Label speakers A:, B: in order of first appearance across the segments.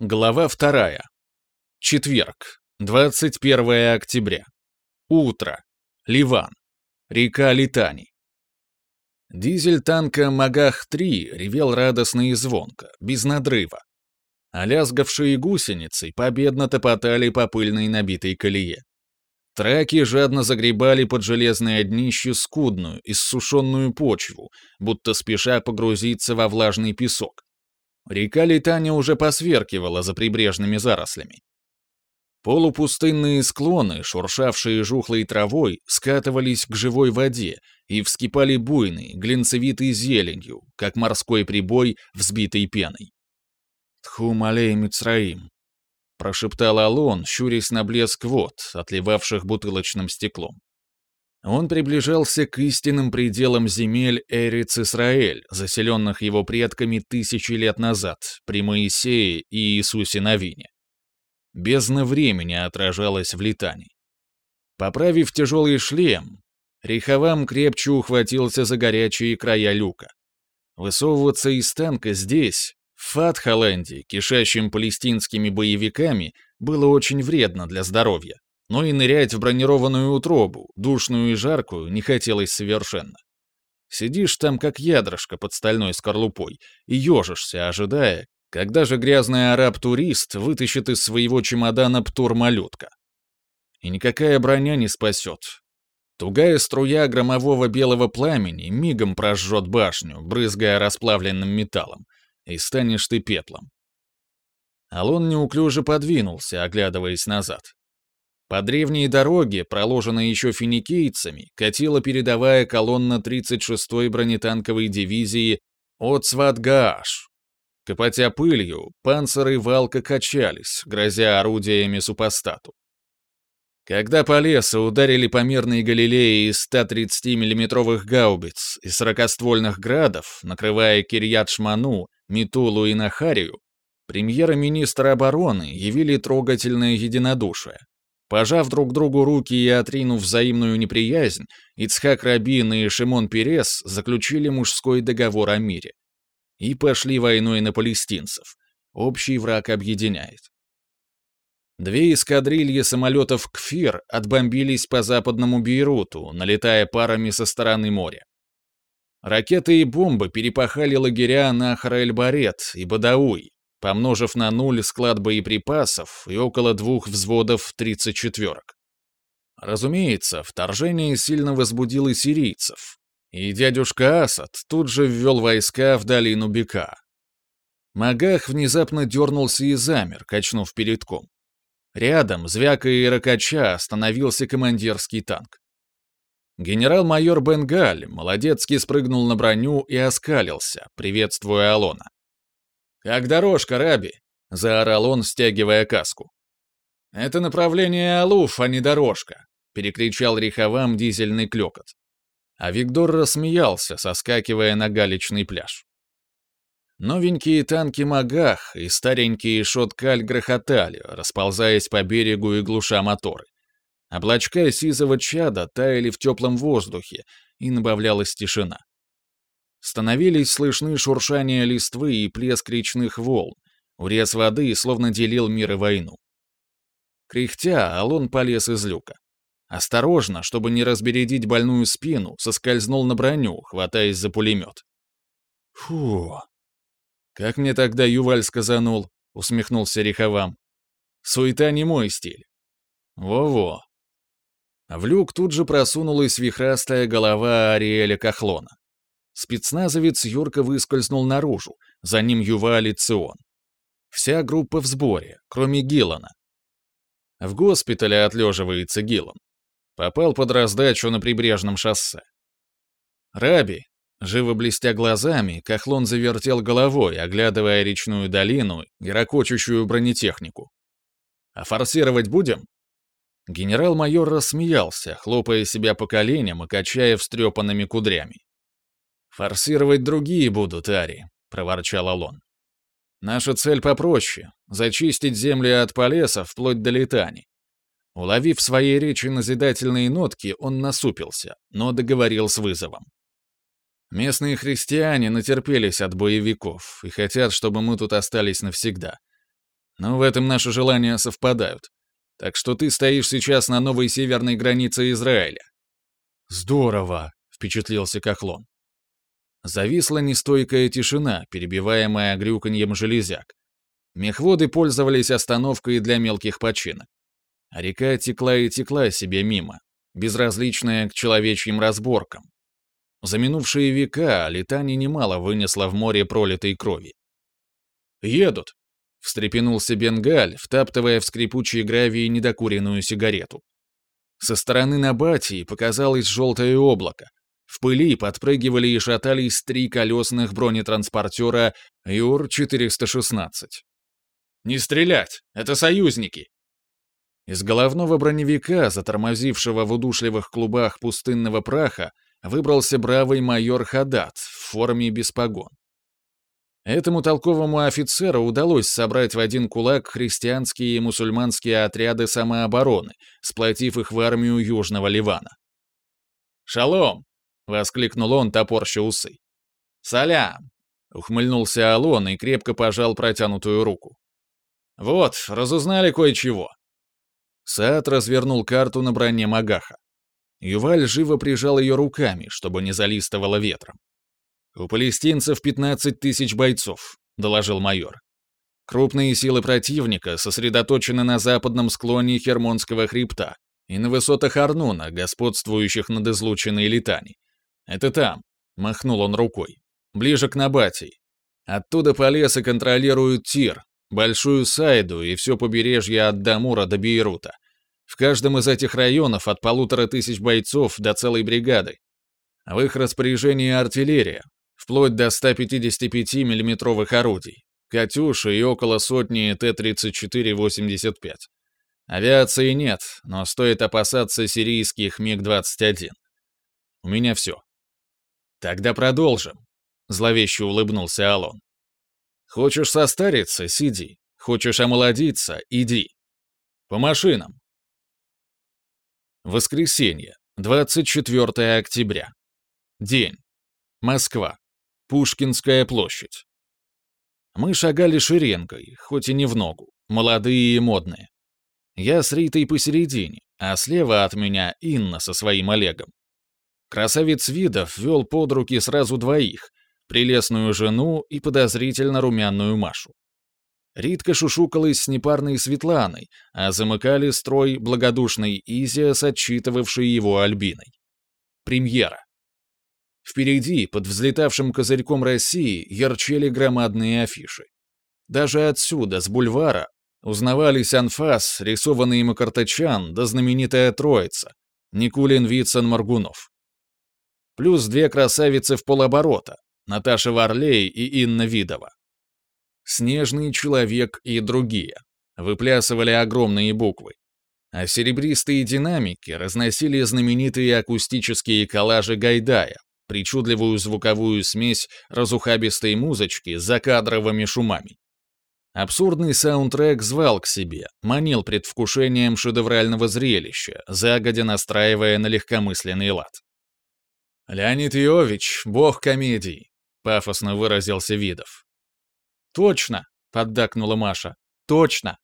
A: Глава 2. Четверг, 21 октября. Утро. Ливан. Река Литани. Дизель танка «Магах-3» ревел радостно и звонко, без надрыва. А Олязгавшие гусеницы победно топотали по пыльной набитой колее. Траки жадно загребали под железное днище скудную, иссушенную почву, будто спеша погрузиться во влажный песок река Литания уже посверкивала за прибрежными зарослями. Полупустынные склоны, шуршавшие жухлой травой, скатывались к живой воде и вскипали буйной, глинцевитой зеленью, как морской прибой, взбитой пеной. «Тху малей Мицраим», — прошептал Алон, щурясь на блеск вод, отливавших бутылочным стеклом. Он приближался к истинным пределам земель Эриц-Исраэль, заселенных его предками тысячи лет назад, при Моисее и Иисусе Новине. Бездна времени отражалась в летании. Поправив тяжелый шлем, Рихавам крепче ухватился за горячие края люка. Высовываться из танка здесь, в Фатхоланде, кишащим палестинскими боевиками, было очень вредно для здоровья но и нырять в бронированную утробу, душную и жаркую, не хотелось совершенно. Сидишь там, как ядрышко под стальной скорлупой, и ежишься, ожидая, когда же грязный араб-турист вытащит из своего чемодана птур-малютка. И никакая броня не спасет. Тугая струя громового белого пламени мигом прожжет башню, брызгая расплавленным металлом, и станешь ты пеплом. Алон неуклюже подвинулся, оглядываясь назад. По древней дороге, проложенной еще финикийцами, катила передовая колонна 36-й бронетанковой дивизии Оцватгааш. Копотя пылью, панциры валка качались, грозя орудиями супостату. Когда по лесу ударили по мирной Галилее из 130 миллиметровых гаубиц и сорокоствольных градов, накрывая Кирьят-Шману, Митулу и Нахарию, премьер-министр обороны явили трогательное единодушие. Пожав друг другу руки и отринув взаимную неприязнь, Ицхак Рабин и Шимон Перес заключили мужской договор о мире. И пошли войной на палестинцев. Общий враг объединяет. Две эскадрильи самолетов «Кфир» отбомбились по западному Бейруту, налетая парами со стороны моря. Ракеты и бомбы перепахали лагеря на Харель-Барет и Бадауи, помножив на ноль склад боеприпасов и около двух взводов 34-ок. Разумеется, вторжение сильно возбудило сирийцев, и дядюшка Асад тут же ввел войска в долину Бека. Магах внезапно дернулся и замер, качнув передком. Рядом, звякая и ракача, остановился командирский танк. Генерал-майор Бенгаль молодецки спрыгнул на броню и оскалился, приветствуя Алона. «Как дорожка, Раби!» — заорал он, стягивая каску. «Это направление Алуф, а не дорожка!» — перекричал риховам дизельный клёкот. А Виктор рассмеялся, соскакивая на галечный пляж. Новенькие танки Магах и старенькие Шоткаль грохотали, расползаясь по берегу и глуша моторы. Облачка сизого чада таяли в теплом воздухе, и набавлялась тишина. Становились слышны шуршание листвы и плеск речных волн, урез воды словно делил мир и войну. Кряхтя, Алон полез из люка. Осторожно, чтобы не разбередить больную спину, соскользнул на броню, хватаясь за пулемет. «Фу!» «Как мне тогда Юваль сказанул?» — усмехнулся Риховам. «Суета не мой стиль». «Во-во». В люк тут же просунулась вихрастая голова Ариэля Кахлона. Спецназовец Юрка выскользнул наружу, за ним Юваль и Цион. Вся группа в сборе, кроме Гиллана. В госпитале отлеживается Гиллан. Попал под раздачу на прибрежном шоссе. «Раби!» Живо блестя глазами, Кахлон завертел головой, оглядывая речную долину и ракочущую бронетехнику. «А форсировать будем?» Генерал-майор рассмеялся, хлопая себя по коленям и качая встрепанными кудрями. Форсировать другие будут, Ари», — проворчал Алон. «Наша цель попроще — зачистить земли от полеса вплоть до летаний. Уловив в своей речи назидательные нотки, он насупился, но договорил с вызовом. «Местные христиане натерпелись от боевиков и хотят, чтобы мы тут остались навсегда. Но в этом наши желания совпадают. Так что ты стоишь сейчас на новой северной границе Израиля». «Здорово!» — впечатлился Кахлон. Зависла нестойкая тишина, перебиваемая грюканьем железяк. Мехводы пользовались остановкой для мелких починок. А река текла и текла себе мимо, безразличная к человечьим разборкам. За минувшие века летание немало вынесло в море пролитой крови. «Едут!» — встрепенулся Бенгаль, втаптывая в скрипучие гравии недокуренную сигарету. Со стороны Набатии показалось желтое облако, в пыли подпрыгивали и шатались три колесных бронетранспортера ЮР-416. «Не стрелять! Это союзники!» Из головного броневика, затормозившего в удушливых клубах пустынного праха, выбрался бравый майор Хадат в форме без погон. Этому толковому офицеру удалось собрать в один кулак христианские и мусульманские отряды самообороны, сплотив их в армию Южного Ливана. «Шалом!» — воскликнул он, топорща усы. «Салям!» — ухмыльнулся Алон и крепко пожал протянутую руку. «Вот, разузнали кое-чего». Саат развернул карту на броне Магаха. Юваль живо прижал ее руками, чтобы не залистывало ветром. «У палестинцев 15 тысяч бойцов», — доложил майор. «Крупные силы противника сосредоточены на западном склоне Хермонского хребта и на высотах Арнуна, господствующих над излученной Литани. Это там», — махнул он рукой. «Ближе к Набатии. Оттуда по лесу контролируют Тир, Большую Сайду и все побережье от Дамура до Бейрута. В каждом из этих районов от полутора тысяч бойцов до целой бригады. В их распоряжении артиллерия, вплоть до 155 миллиметровых орудий, «Катюши» и около сотни Т-34-85. Авиации нет, но стоит опасаться сирийских МиГ-21. У меня все. Тогда продолжим. Зловеще улыбнулся Алон. Хочешь состариться — сиди. Хочешь омолодиться — иди. По машинам. Воскресенье, 24 октября. День. Москва. Пушкинская площадь. Мы шагали ширенкой, хоть и не в ногу, молодые и модные. Я с Ритой посередине, а слева от меня Инна со своим Олегом. Красавец Видов вел под руки сразу двоих — прелестную жену и подозрительно румяную Машу. Ритка шушукалась с непарной Светланой, а замыкали строй благодушный Изя с отчитывавшей его Альбиной. Премьера. Впереди, под взлетавшим козырьком России, ярчели громадные афиши. Даже отсюда, с бульвара, узнавались анфас, рисованный Макартачан, да знаменитая троица — Никулин, Вицин, Маргунов плюс две красавицы в полоборота, Наташа Варлей и Инна Видова. «Снежный человек» и другие выплясывали огромные буквы, а серебристые динамики разносили знаменитые акустические коллажи Гайдая, причудливую звуковую смесь разухабистой музычки с закадровыми шумами. Абсурдный саундтрек звал к себе, манил предвкушением шедеврального зрелища, загодя настраивая на легкомысленный лад. «Леонид Иович, бог комедий», — пафосно выразился Видов. «Точно!» — поддакнула Маша. «Точно!»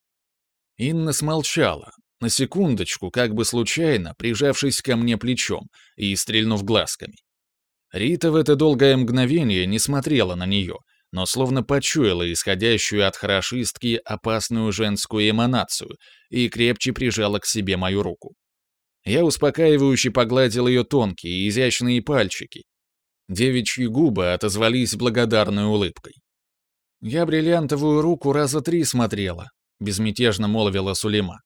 A: Инна смолчала, на секундочку, как бы случайно, прижавшись ко мне плечом и стрельнув глазками. Рита в это долгое мгновение не смотрела на нее, но словно почуяла исходящую от хорошистки опасную женскую эманацию и крепче прижала к себе мою руку. Я успокаивающе погладил ее тонкие, изящные пальчики. Девичьи губы отозвались благодарной улыбкой. «Я бриллиантовую руку раза три смотрела», — безмятежно молвила Сулейма.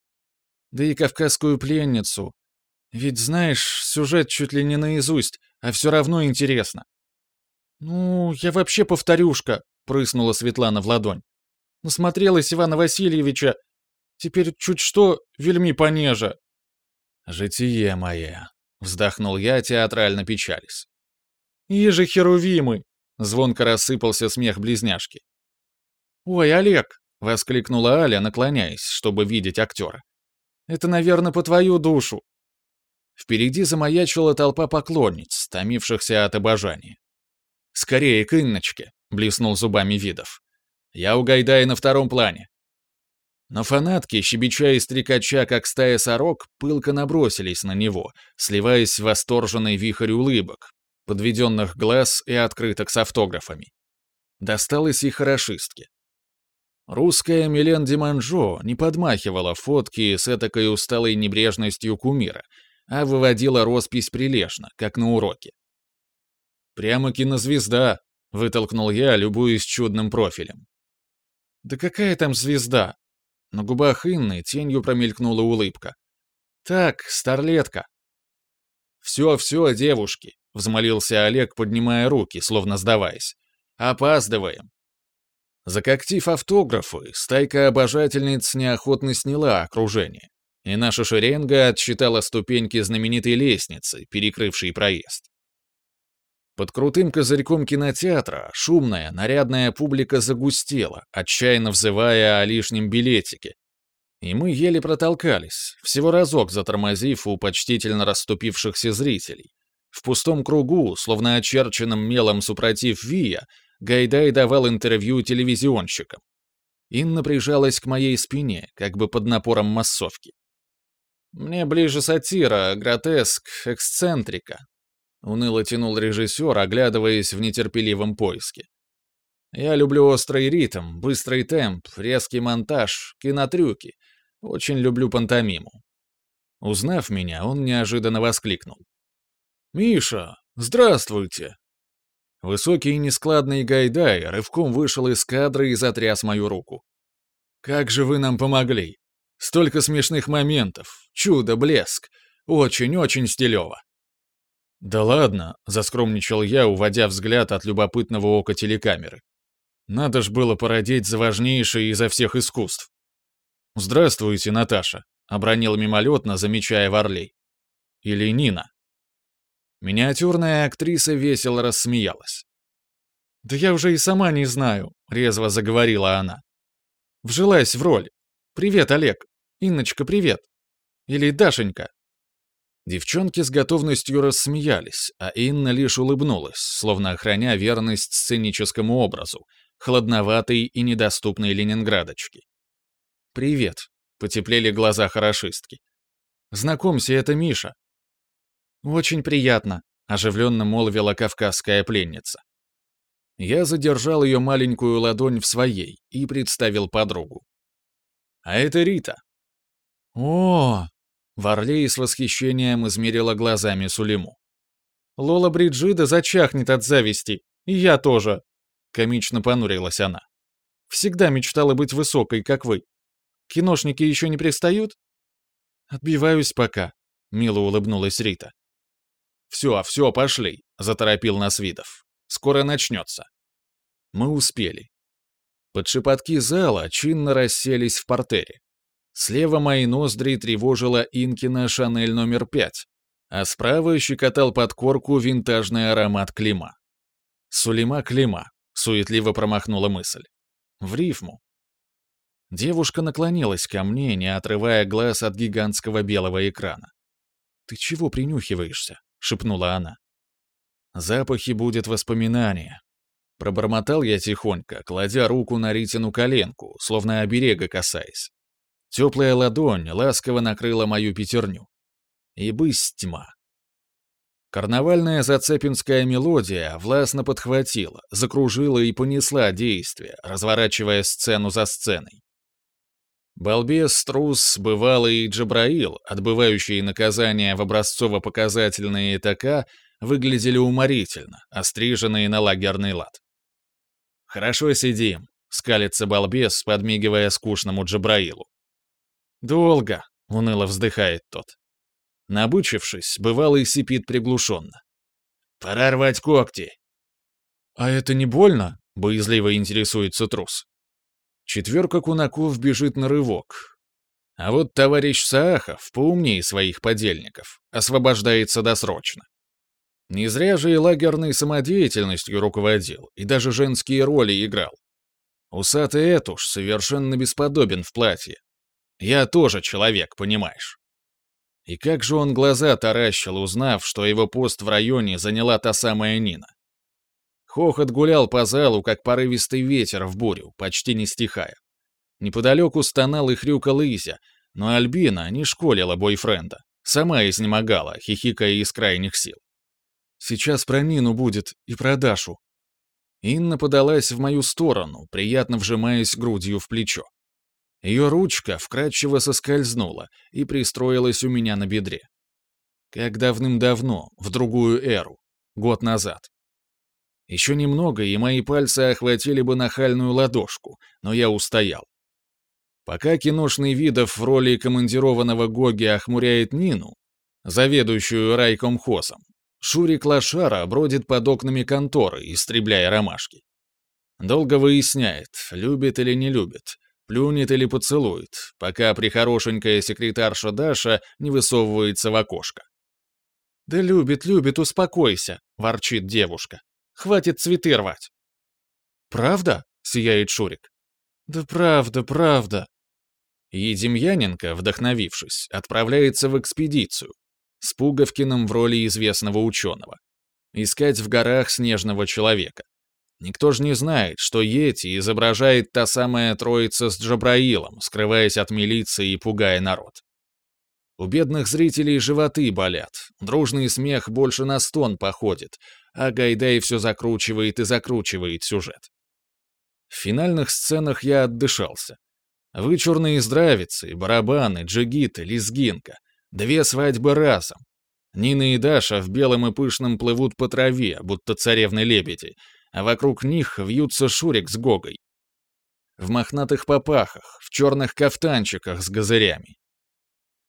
A: «Да и кавказскую пленницу. Ведь, знаешь, сюжет чуть ли не наизусть, а все равно интересно». «Ну, я вообще повторюшка», — прыснула Светлана в ладонь. «Насмотрелась Ивана Васильевича. Теперь чуть что, вельми понеже. «Житие мое!» — вздохнул я, театрально печались. «Иже херувимы!» — звонко рассыпался смех близняшки. «Ой, Олег!» — воскликнула Аля, наклоняясь, чтобы видеть актера. «Это, наверное, по твою душу!» Впереди замаячила толпа поклонниц, томившихся от обожания. «Скорее к Инночке!» — блеснул зубами Видов. «Я у Гайдая на втором плане. На фанатки, щебеча и стрекача, как стая сорок, пылко набросились на него, сливаясь в восторженный вихрь улыбок, подведенных глаз и открыток с автографами. Досталось и хорошистке. Русская Милен Диманжо не подмахивала фотки с этакой усталой небрежностью кумира, а выводила роспись прилежно, как на уроке. «Прямо кинозвезда!» — вытолкнул я, любуясь чудным профилем. «Да какая там звезда?» На губах Инны тенью промелькнула улыбка. «Так, старлетка!» «Все-все, девушки!» — взмолился Олег, поднимая руки, словно сдаваясь. «Опаздываем!» Закоктив автографы, стайка обожательниц неохотно сняла окружение, и наша шеренга отсчитала ступеньки знаменитой лестницы, перекрывшей проезд. Под крутым козырьком кинотеатра шумная, нарядная публика загустела, отчаянно взывая о лишнем билетике. И мы еле протолкались, всего разок затормозив у почтительно расступившихся зрителей. В пустом кругу, словно очерченным мелом супротив Вия, Гайдай давал интервью телевизионщикам. Инна прижалась к моей спине, как бы под напором массовки. «Мне ближе сатира, гротеск, эксцентрика», — уныло тянул режиссер, оглядываясь в нетерпеливом поиске. «Я люблю острый ритм, быстрый темп, резкий монтаж, кинотрюки. Очень люблю пантомиму». Узнав меня, он неожиданно воскликнул. «Миша, здравствуйте!» Высокий и нескладный Гайдай рывком вышел из кадра и затряс мою руку. «Как же вы нам помогли! Столько смешных моментов! Чудо, блеск! Очень-очень стилево!» «Да ладно», — заскромничал я, уводя взгляд от любопытного ока телекамеры. «Надо ж было породеть за важнейшее изо всех искусств». «Здравствуйте, Наташа», — обронил мимолетно, замечая Варлей. «Или Нина». Миниатюрная актриса весело рассмеялась. «Да я уже и сама не знаю», — резво заговорила она. «Вжилась в роль. Привет, Олег. Инночка, привет. Или Дашенька. Девчонки с готовностью рассмеялись, а Инна лишь улыбнулась, словно охраняя верность сценическому образу, хладноватой и недоступной ленинградочке. «Привет», — потеплели глаза хорошистки. «Знакомься, это Миша». «Очень приятно», — оживленно молвила кавказская пленница. Я задержал ее маленькую ладонь в своей и представил подругу. «А это Рита». «О!» Варлей с восхищением измерила глазами Сулиму. «Лола Бриджида зачахнет от зависти, и я тоже», — комично понурилась она. «Всегда мечтала быть высокой, как вы. Киношники еще не пристают?» «Отбиваюсь пока», — мило улыбнулась Рита. «Все, все, пошли», — заторопил нас Видов. «Скоро начнется». Мы успели. Под шепотки зала чинно расселись в портере. Слева мои ноздри тревожила Инкина «Шанель номер пять, а справа щекотал подкорку винтажный аромат Клима. «Сулима Клима», — суетливо промахнула мысль. «В рифму». Девушка наклонилась ко мне, не отрывая глаз от гигантского белого экрана. «Ты чего принюхиваешься?» — шепнула она. «Запахи будет воспоминания», Пробормотал я тихонько, кладя руку на Ритину коленку, словно оберега касаясь. Теплая ладонь ласково накрыла мою пятерню. И быстьма. Карнавальная зацепинская мелодия властно подхватила, закружила и понесла действие, разворачивая сцену за сценой. Балбес трус Бывалый и Джабраил, отбывающие наказание в образцово-показательные итака, выглядели уморительно, остриженные на лагерный лад. «Хорошо сидим», — скалится балбес, подмигивая скучному Джабраилу. «Долго», — уныло вздыхает тот. Набучившись, бывалый сипит приглушенно. «Пора рвать когти!» «А это не больно?» — боязливо интересуется трус. Четверка кунаков бежит на рывок. А вот товарищ Саахов, поумнее своих подельников, освобождается досрочно. Не зря же и лагерной самодеятельностью руководил, и даже женские роли играл. Усатый Этуш совершенно бесподобен в платье, я тоже человек, понимаешь? И как же он глаза таращил, узнав, что его пост в районе заняла та самая Нина. Хохот гулял по залу, как порывистый ветер в бурю, почти не стихая. Неподалеку стонал и хрюкал Изя, но Альбина не школила бойфренда. Сама изнемогала, хихикая из крайних сил. «Сейчас про Нину будет и про Дашу». Инна подалась в мою сторону, приятно вжимаясь грудью в плечо. Ее ручка вкрадчиво соскользнула и пристроилась у меня на бедре. Как давным-давно, в другую эру, год назад. Еще немного, и мои пальцы охватили бы нахальную ладошку, но я устоял. Пока киношный Видов в роли командированного Гоги охмуряет Нину, заведующую райкомхозом, Шурик Лошара бродит под окнами конторы, истребляя ромашки. Долго выясняет, любит или не любит, плюнет или поцелует, пока прихорошенькая секретарша Даша не высовывается в окошко. «Да любит, любит, успокойся», — ворчит девушка. «Хватит цветы рвать». «Правда?» — сияет Шурик. «Да правда, правда». И Демьяненко, вдохновившись, отправляется в экспедицию с Пуговкиным в роли известного ученого. Искать в горах снежного человека. Никто же не знает, что Йети изображает та самая троица с Джабраилом, скрываясь от милиции и пугая народ. У бедных зрителей животы болят, дружный смех больше на стон походит, а Гайдай все закручивает и закручивает сюжет. В финальных сценах я отдышался. Вычурные здравицы, барабаны, джигиты, лезгинка. Две свадьбы разом. Нина и Даша в белом и пышном плывут по траве, будто царевны-лебеди — а вокруг них вьются Шурик с Гогой. В мохнатых попахах, в черных кафтанчиках с газырями.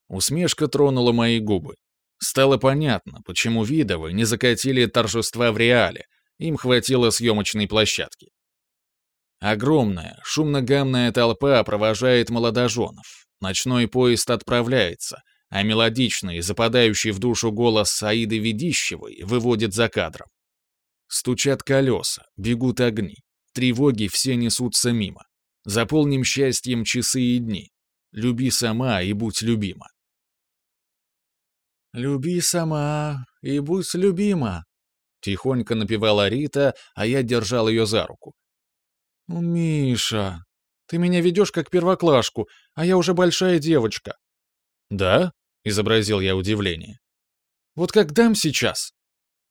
A: Усмешка тронула мои губы. Стало понятно, почему Видовы не закатили торжества в Реале, им хватило съемочной площадки. Огромная, шумно-гамная толпа провожает молодоженов. Ночной поезд отправляется, а мелодичный, западающий в душу голос Саиды Ведищевой выводит за кадром. Стучат колеса, бегут огни. Тревоги все несутся мимо. Заполним счастьем часы и дни. Люби сама и будь любима. «Люби сама и будь любима», — тихонько напевала Рита, а я держал ее за руку. Ну, «Миша, ты меня ведешь как первоклашку, а я уже большая девочка». «Да?» — изобразил я удивление. «Вот как дам сейчас?»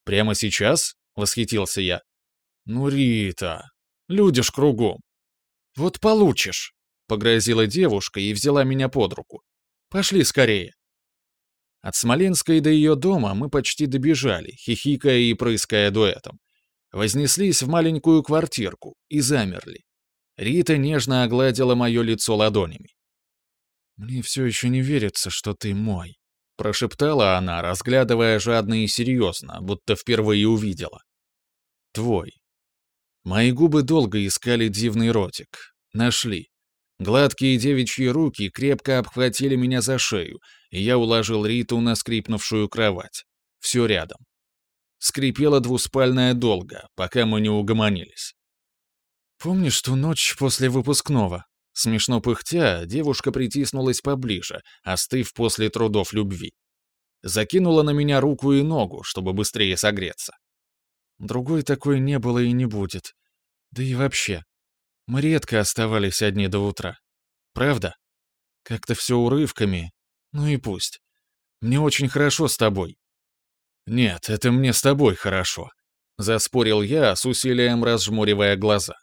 A: «Прямо сейчас?» Восхитился я. «Ну, Рита, людишь кругом. Вот получишь!» Погрозила девушка и взяла меня под руку. «Пошли скорее!» От Смоленской до ее дома мы почти добежали, хихикая и прыская дуэтом. Вознеслись в маленькую квартирку и замерли. Рита нежно огладила мое лицо ладонями. «Мне все еще не верится, что ты мой», — прошептала она, разглядывая жадно и серьезно, будто впервые увидела твой. Мои губы долго искали дивный ротик. Нашли. Гладкие девичьи руки крепко обхватили меня за шею, и я уложил Риту на скрипнувшую кровать. Все рядом. Скрипела двуспальная долго, пока мы не угомонились. «Помнишь ту ночь после выпускного?» Смешно пыхтя, девушка притиснулась поближе, остыв после трудов любви. Закинула на меня руку и ногу, чтобы быстрее согреться. Другой такой не было и не будет. Да и вообще. Мы редко оставались одни до утра. Правда? Как-то все урывками. Ну и пусть. Мне очень хорошо с тобой. Нет, это мне с тобой хорошо. Заспорил я, с усилием разжмуривая глаза.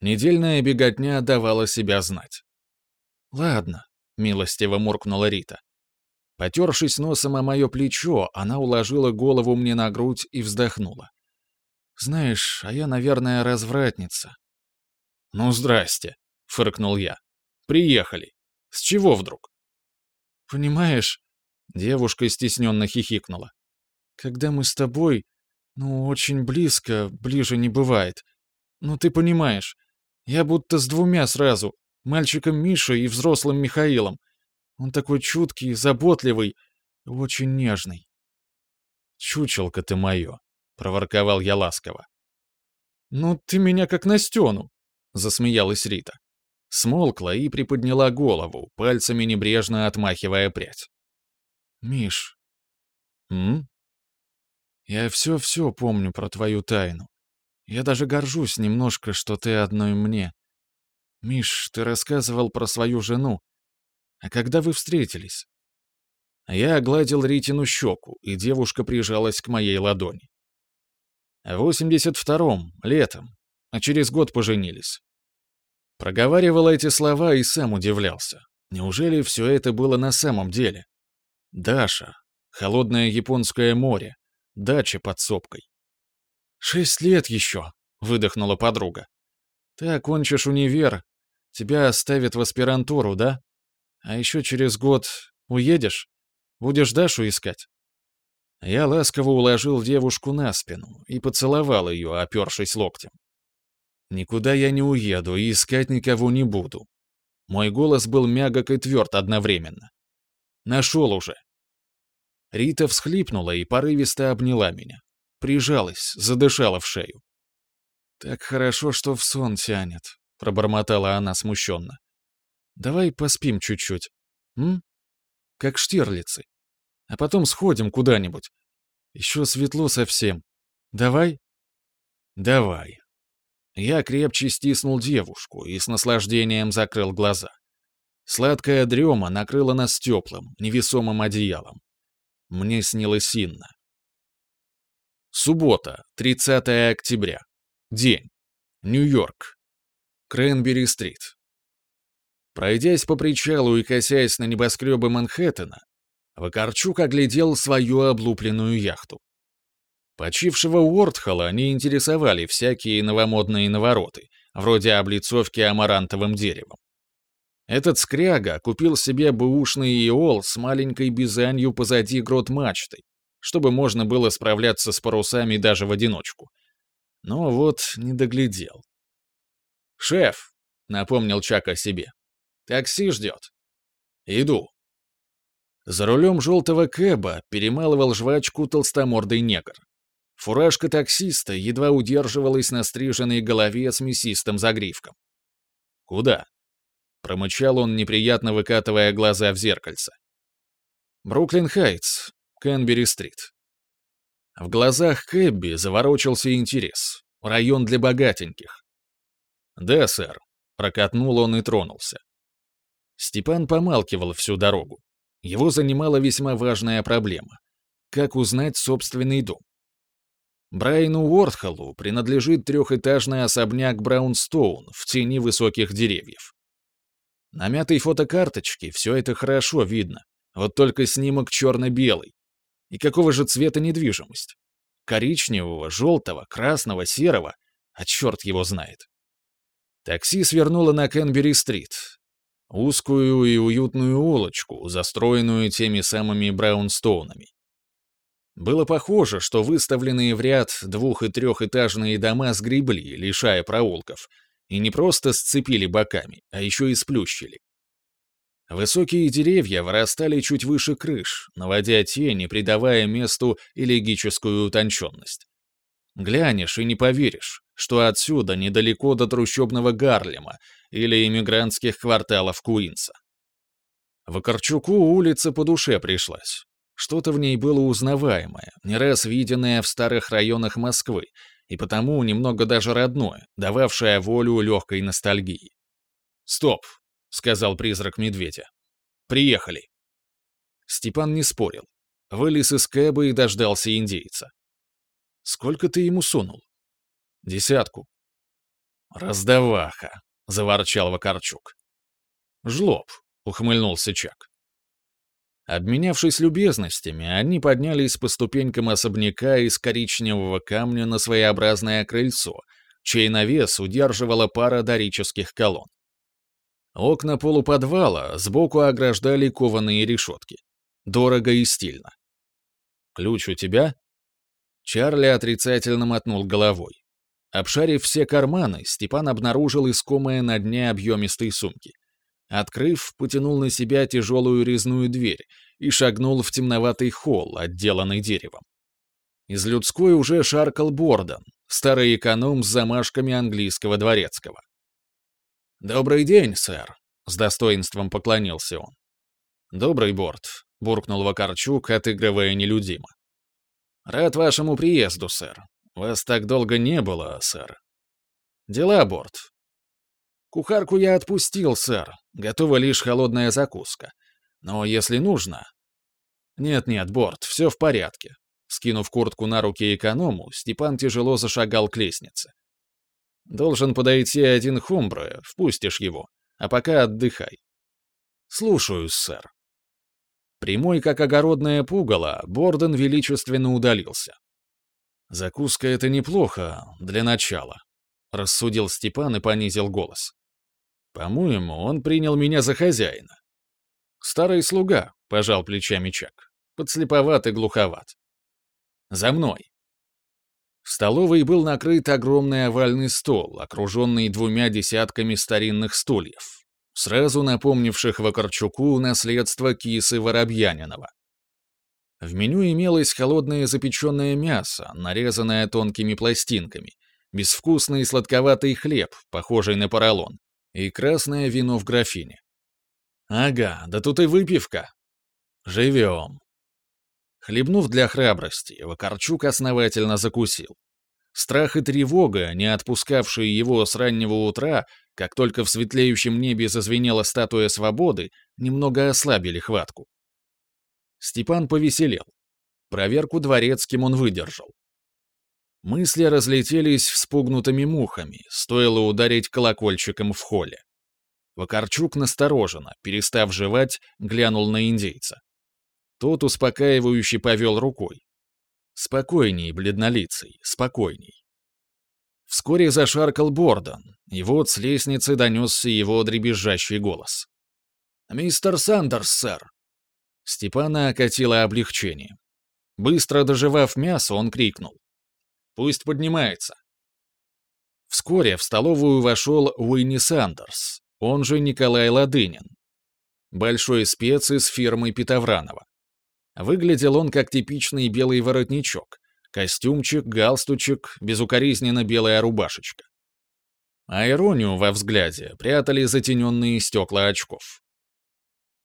A: Недельная беготня давала себя знать. «Ладно», — милостиво муркнула Рита. Потершись носом о мое плечо, она уложила голову мне на грудь и вздохнула. Знаешь, а я, наверное, развратница». «Ну, здрасте», — фыркнул я. «Приехали. С чего вдруг?» «Понимаешь...» — девушка стесненно хихикнула. «Когда мы с тобой... Ну, очень близко, ближе не бывает. Ну, ты понимаешь, я будто с двумя сразу, мальчиком Мишей и взрослым Михаилом. Он такой чуткий, заботливый, очень нежный. Чучелка ты моё проворковал я ласково. «Ну ты меня как на стену!» — засмеялась Рита. Смолкла и приподняла голову, пальцами небрежно отмахивая прядь. «Миш...» «М?» «Я все-все помню про твою тайну. Я даже горжусь немножко, что ты одной мне. Миш, ты рассказывал про свою жену. А когда вы встретились?» Я огладил Ритину щеку, и девушка прижалась к моей ладони. В 82-м, летом, а через год поженились. Проговаривал эти слова и сам удивлялся. Неужели все это было на самом деле? Даша, холодное японское море, дача под сопкой. «Шесть лет еще», — выдохнула подруга. «Ты окончишь универ, тебя оставят в аспирантуру, да? А еще через год уедешь? Будешь Дашу искать?» Я ласково уложил девушку на спину и поцеловал ее, опершись локтем. «Никуда я не уеду и искать никого не буду». Мой голос был мягок и тверд одновременно. «Нашел уже». Рита всхлипнула и порывисто обняла меня. Прижалась, задышала в шею. «Так хорошо, что в сон тянет», — пробормотала она смущенно. «Давай поспим чуть-чуть. М? Как штирлицы». А потом сходим куда-нибудь. Еще светло совсем. Давай?» «Давай». Я крепче стиснул девушку и с наслаждением закрыл глаза. Сладкая дрема накрыла нас теплым, невесомым одеялом. Мне снилось Инна. Суббота, 30 октября. День. Нью-Йорк. Крэнбери-стрит. Пройдясь по причалу и косясь на небоскребы Манхэттена, Вакарчук оглядел свою облупленную яхту. Почившего Уортхола не интересовали всякие новомодные навороты, вроде облицовки амарантовым деревом. Этот скряга купил себе бэушный иол с маленькой бизанью позади грот мачты, чтобы можно было справляться с парусами даже в одиночку. Но вот не доглядел. «Шеф», — напомнил Чак о себе, — «такси ждет». «Иду», за рулем желтого кэба перемалывал жвачку толстомордый негр. Фуражка таксиста едва удерживалась на стриженной голове с мясистым загривком. «Куда?» — промычал он, неприятно выкатывая глаза в зеркальце. «Бруклин Хайтс, Кенбери-стрит». В глазах Кэбби заворочился интерес. Район для богатеньких. «Да, сэр», — прокатнул он и тронулся. Степан помалкивал всю дорогу. Его занимала весьма важная проблема — как узнать собственный дом. Брайану Уортхоллу принадлежит трехэтажный особняк Браунстоун в тени высоких деревьев. На мятой фотокарточке все это хорошо видно, вот только снимок черно-белый. И какого же цвета недвижимость? Коричневого, желтого, красного, серого? А черт его знает. Такси свернуло на Кенбери-стрит, узкую и уютную улочку, застроенную теми самыми браунстоунами. Было похоже, что выставленные в ряд двух- и трехэтажные дома сгребли, лишая проулков, и не просто сцепили боками, а еще и сплющили. Высокие деревья вырастали чуть выше крыш, наводя тень и придавая месту элегическую утонченность. Глянешь и не поверишь, что отсюда недалеко до трущобного Гарлема или иммигрантских кварталов Куинса. В Корчуку улица по душе пришлась. Что-то в ней было узнаваемое, не раз виденное в старых районах Москвы, и потому немного даже родное, дававшее волю легкой ностальгии. «Стоп!» — сказал призрак медведя. «Приехали!» Степан не спорил. Вылез из кэба и дождался индейца. «Сколько ты ему сунул?» десятку. «Раздаваха!» — заворчал Вакарчук. «Жлоб!» — ухмыльнулся Чак. Обменявшись любезностями, они поднялись по ступенькам особняка из коричневого камня на своеобразное крыльцо, чей навес удерживала пара дорических колонн. Окна полуподвала сбоку ограждали кованые решетки. Дорого и стильно. «Ключ у тебя?» Чарли отрицательно мотнул головой. Обшарив все карманы, Степан обнаружил искомое на дне объемистой сумки. Открыв, потянул на себя тяжелую резную дверь и шагнул в темноватый холл, отделанный деревом. Из людской уже шаркал Бордон, старый эконом с замашками английского дворецкого. «Добрый день, сэр», — с достоинством поклонился он. «Добрый борт», — буркнул Вакарчук, отыгрывая нелюдимо. «Рад вашему приезду, сэр. Вас так долго не было, сэр. Дела, Борт. Кухарку я отпустил, сэр. Готова лишь холодная закуска. Но если нужно... Нет-нет, Борт, все в порядке. Скинув куртку на руки эконому, Степан тяжело зашагал к лестнице. «Должен подойти один хумбре, впустишь его, а пока отдыхай». «Слушаюсь, сэр». Прямой, как огородное пугало, Борден величественно удалился. «Закуска — это неплохо, для начала», — рассудил Степан и понизил голос. «По-моему, он принял меня за хозяина». «Старый слуга», — пожал плечами Чак. «Подслеповат и глуховат». «За мной». В столовой был накрыт огромный овальный стол, окруженный двумя десятками старинных стульев, сразу напомнивших Вакарчуку наследство кисы Воробьянинова. В меню имелось холодное запеченное мясо, нарезанное тонкими пластинками, безвкусный сладковатый хлеб, похожий на поролон, и красное вино в графине. «Ага, да тут и выпивка!» «Живем!» Хлебнув для храбрости, Вакарчук основательно закусил. Страх и тревога, не отпускавшие его с раннего утра, как только в светлеющем небе зазвенела статуя свободы, немного ослабили хватку. Степан повеселел. Проверку дворецким он выдержал. Мысли разлетелись вспугнутыми мухами, стоило ударить колокольчиком в холле. Вакарчук настороженно, перестав жевать, глянул на индейца. Тот успокаивающе повел рукой. «Спокойней, бледнолицый, спокойней». Вскоре зашаркал Бордон, и вот с лестницы донесся его дребезжащий голос. «Мистер Сандерс, сэр, Степана окатило облегчение. Быстро доживав мясо, он крикнул. «Пусть поднимается!» Вскоре в столовую вошел Уинни Сандерс, он же Николай Ладынин, большой спец из фирмы Петовранова. Выглядел он как типичный белый воротничок, костюмчик, галстучек, безукоризненно белая рубашечка. А иронию во взгляде прятали затененные стекла очков.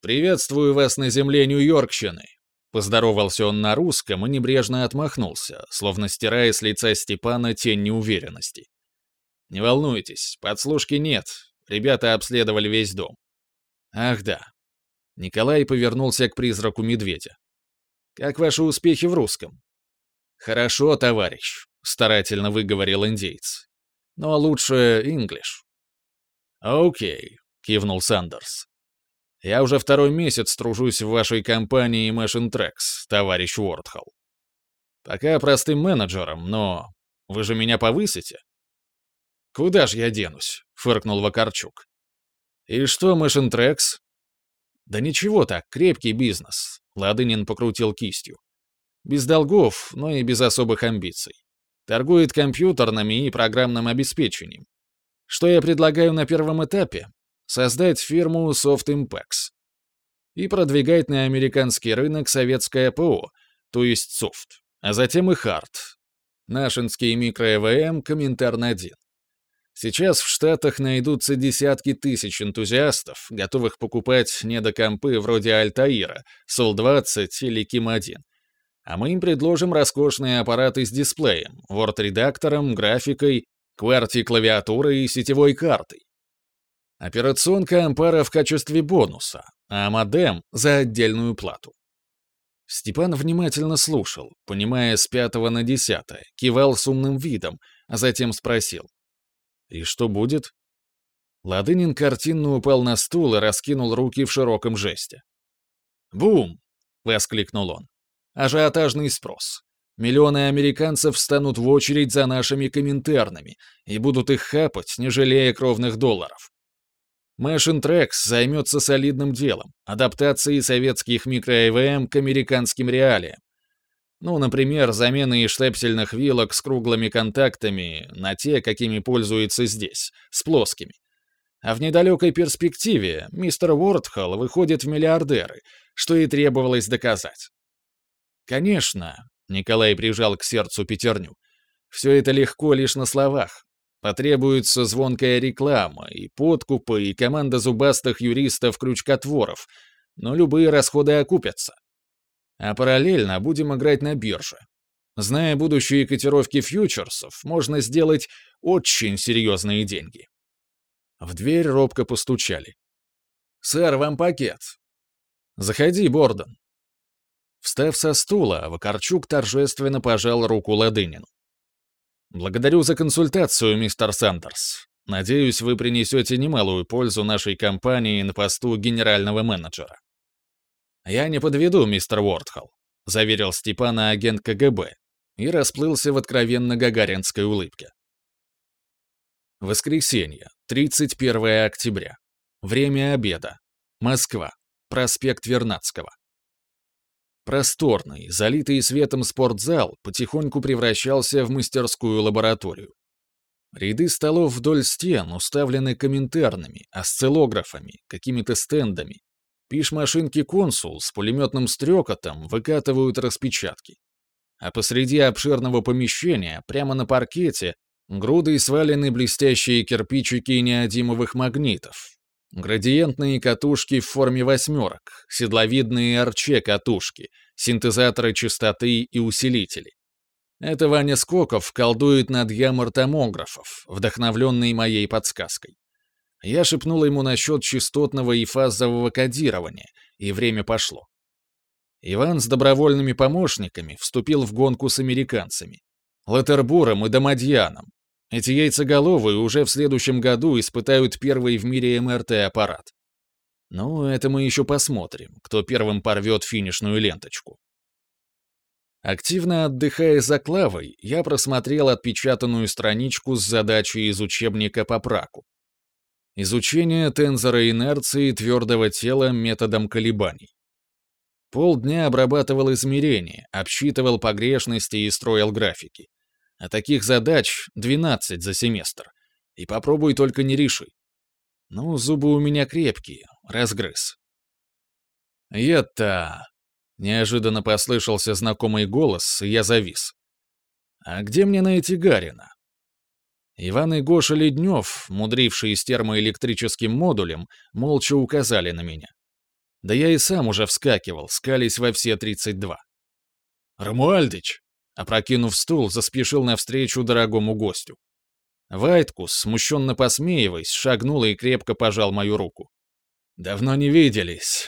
A: «Приветствую вас на земле Нью-Йоркщины!» Поздоровался он на русском и небрежно отмахнулся, словно стирая с лица Степана тень неуверенности. «Не волнуйтесь, подслушки нет. Ребята обследовали весь дом». «Ах да». Николай повернулся к призраку медведя. «Как ваши успехи в русском?» «Хорошо, товарищ», — старательно выговорил индейец. «Но лучше инглиш». «Окей», — кивнул Сандерс. Я уже второй месяц стружусь в вашей компании Machine Tracks, товарищ Уортхолл. Пока простым менеджером, но вы же меня повысите?» «Куда ж я денусь?» — фыркнул Вакарчук. «И что, Machine Tracks?» «Да ничего так, крепкий бизнес», — Ладынин покрутил кистью. «Без долгов, но и без особых амбиций. Торгует компьютерными и программным обеспечением. Что я предлагаю на первом этапе? создать фирму Soft Impex и продвигать на американский рынок советское ПО, то есть софт, а затем и хард. Нашинский микро-ЭВМ Коминтерн-1. Сейчас в Штатах найдутся десятки тысяч энтузиастов, готовых покупать недокомпы вроде Альтаира, Сол-20 или Ким-1. А мы им предложим роскошные аппараты с дисплеем, Word-редактором, графикой, QWERTY-клавиатурой и сетевой картой. Операционка Ампара в качестве бонуса, а модем — за отдельную плату. Степан внимательно слушал, понимая с пятого на десятое, кивал с умным видом, а затем спросил. «И что будет?» Ладынин картинно упал на стул и раскинул руки в широком жесте. «Бум!» — воскликнул он. «Ажиотажный спрос. Миллионы американцев встанут в очередь за нашими коминтернами и будут их хапать, не жалея кровных долларов. Машин Трекс займется солидным делом, адаптацией советских микро-ЭВМ к американским реалиям. Ну, например, замены штепсельных вилок с круглыми контактами на те, какими пользуются здесь, с плоскими. А в недалекой перспективе мистер Уортхолл выходит в миллиардеры, что и требовалось доказать. Конечно, Николай прижал к сердцу пятерню, все это легко лишь на словах, Потребуется звонкая реклама и подкупы, и команда зубастых юристов-крючкотворов, но любые расходы окупятся. А параллельно будем играть на бирже. Зная будущие котировки фьючерсов, можно сделать очень серьезные деньги. В дверь робко постучали. «Сэр, вам пакет!» «Заходи, Борден. Встав со стула, Вакарчук торжественно пожал руку Ладынину. Благодарю за консультацию, мистер Сандерс. Надеюсь, вы принесете немалую пользу нашей компании на посту генерального менеджера. Я не подведу, мистер Уортхолл, заверил Степана агент КГБ и расплылся в откровенно гагаринской улыбке. Воскресенье, 31 октября. Время обеда. Москва. Проспект Вернадского. Просторный, залитый светом спортзал потихоньку превращался в мастерскую лабораторию. Ряды столов вдоль стен уставлены комментарными, осциллографами, какими-то стендами. Пиш-машинки «Консул» с пулеметным стрекотом выкатывают распечатки. А посреди обширного помещения, прямо на паркете, грудой свалены блестящие кирпичики неодимовых магнитов, Градиентные катушки в форме восьмерок, седловидные арче-катушки, синтезаторы частоты и усилители. Это Ваня Скоков колдует над ямор томографов, вдохновленный моей подсказкой. Я шепнул ему насчет частотного и фазового кодирования, и время пошло. Иван с добровольными помощниками вступил в гонку с американцами, Латербуром и Домадьяном, эти яйцеголовые уже в следующем году испытают первый в мире МРТ-аппарат. Но ну, это мы еще посмотрим, кто первым порвет финишную ленточку. Активно отдыхая за Клавой, я просмотрел отпечатанную страничку с задачей из учебника по праку. Изучение тензора инерции твердого тела методом колебаний. Полдня обрабатывал измерения, обсчитывал погрешности и строил графики. А таких задач 12 за семестр. И попробуй только не реши. Ну, зубы у меня крепкие, разгрыз. Это — неожиданно послышался знакомый голос, и я завис. «А где мне найти Гарина?» Иван и Гоша Леднев, мудрившие с термоэлектрическим модулем, молча указали на меня. Да я и сам уже вскакивал, скались во все 32. «Рамуальдыч!» Опрокинув стул, заспешил навстречу дорогому гостю. Вайткус, смущенно посмеиваясь, шагнул и крепко пожал мою руку. «Давно не виделись.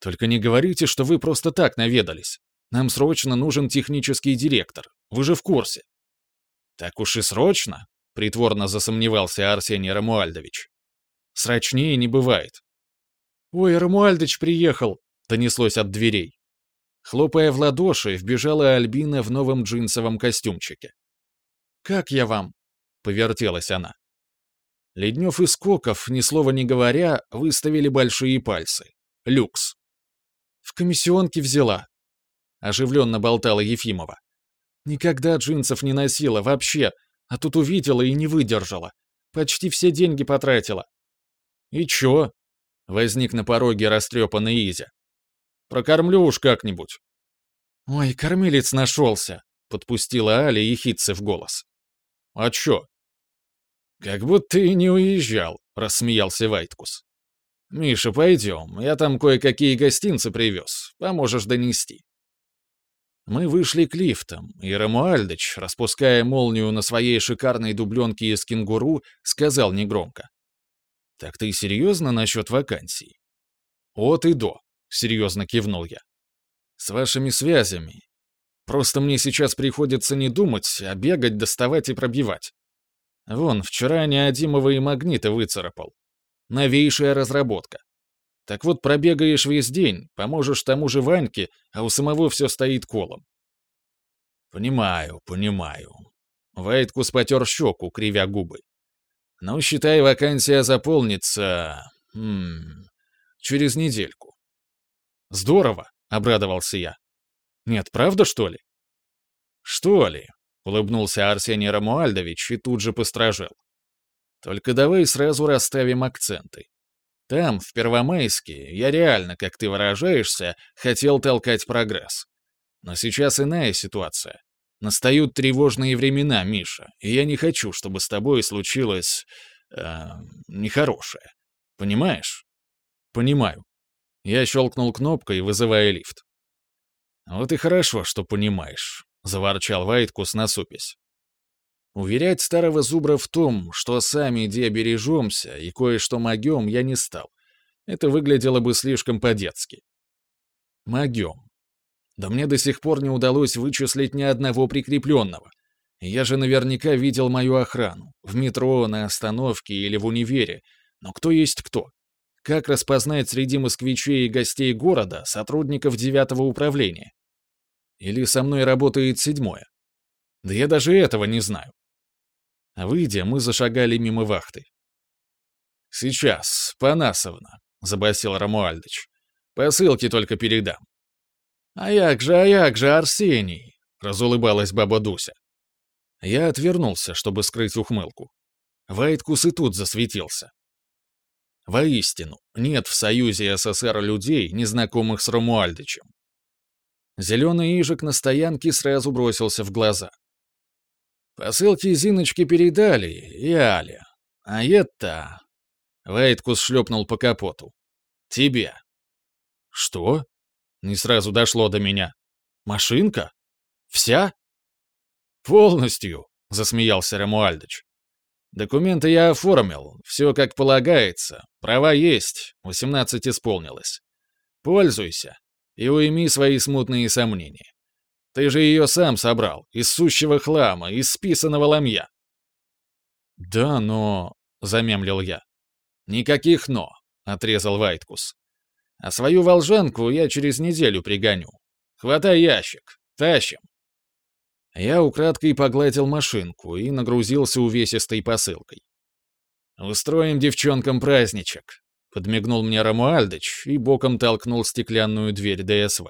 A: Только не говорите, что вы просто так наведались. Нам срочно нужен технический директор. Вы же в курсе». «Так уж и срочно?» — притворно засомневался Арсений Рамуальдович. «Срочнее не бывает». «Ой, Рамуальдович приехал!» — донеслось от дверей. Хлопая в ладоши, вбежала Альбина в новом джинсовом костюмчике. «Как я вам?» — повертелась она. Леднев и Скоков, ни слова не говоря, выставили большие пальцы. Люкс. «В комиссионке взяла», — оживленно болтала Ефимова. «Никогда джинсов не носила вообще, а тут увидела и не выдержала. Почти все деньги потратила». «И чё?» — возник на пороге растрепанный Изя. Прокормлю уж как-нибудь». «Ой, кормилец нашелся», — подпустила Аля в голос. «А чё?» «Как будто и не уезжал», — рассмеялся Вайткус. «Миша, пойдем, я там кое-какие гостинцы привез, поможешь донести». Мы вышли к лифтам, и Рамуальдыч, распуская молнию на своей шикарной дубленке из кенгуру, сказал негромко. «Так ты серьезно насчет вакансий?» «От и до серьезно кивнул я. С вашими связями. Просто мне сейчас приходится не думать, а бегать, доставать и пробивать. Вон, вчера неодимовые магниты выцарапал. Новейшая разработка. Так вот, пробегаешь весь день, поможешь тому же Ваньке, а у самого все стоит колом. Понимаю, понимаю. Вайткус потер щеку, кривя губы. Ну, считай, вакансия заполнится... М -м, через недельку. «Здорово!» — обрадовался я. «Нет, правда, что ли?» «Что ли?» — улыбнулся Арсений Рамуальдович и тут же постражил. «Только давай сразу расставим акценты. Там, в Первомайске, я реально, как ты выражаешься, хотел толкать прогресс. Но сейчас иная ситуация. Настают тревожные времена, Миша, и я не хочу, чтобы с тобой случилось... Э, нехорошее. Понимаешь?» «Понимаю», я щелкнул кнопкой, вызывая лифт. «Вот и хорошо, что понимаешь», — заворчал Вайткус на супесь. Уверять старого зубра в том, что сами где бережемся и кое-что могем, я не стал. Это выглядело бы слишком по-детски. Могем. Да мне до сих пор не удалось вычислить ни одного прикрепленного. Я же наверняка видел мою охрану. В метро, на остановке или в универе. Но кто есть кто? Как распознать среди москвичей и гостей города сотрудников девятого управления? Или со мной работает седьмое? Да я даже этого не знаю. Выйдя, мы зашагали мимо вахты. «Сейчас, Панасовна», — забасил Рамуальдыч. «Посылки только передам». «А як же, а як же, Арсений!» — разулыбалась баба Дуся. Я отвернулся, чтобы скрыть ухмылку. Вайткус и тут засветился. Воистину, нет в Союзе СССР людей, незнакомых с Рамуальдычем. Зеленый ижик на стоянке сразу бросился в глаза. Посылки Зиночки передали, и Аля. А это... Вайткус шлепнул по капоту. Тебе. Что? Не сразу дошло до меня. Машинка? Вся? Полностью, засмеялся Рамуальдыч. Документы я оформил, все как полагается, права есть, 18 исполнилось. Пользуйся и уйми свои смутные сомнения. Ты же ее сам собрал, из сущего хлама, из списанного ламья. «Да, но...» — замемлил я. «Никаких «но», — отрезал Вайткус. «А свою волжанку я через неделю пригоню. Хватай ящик, тащим». Я украдкой погладил машинку и нагрузился увесистой посылкой. «Устроим девчонкам праздничек», — подмигнул мне Рамуальдыч и боком толкнул стеклянную дверь ДСВ.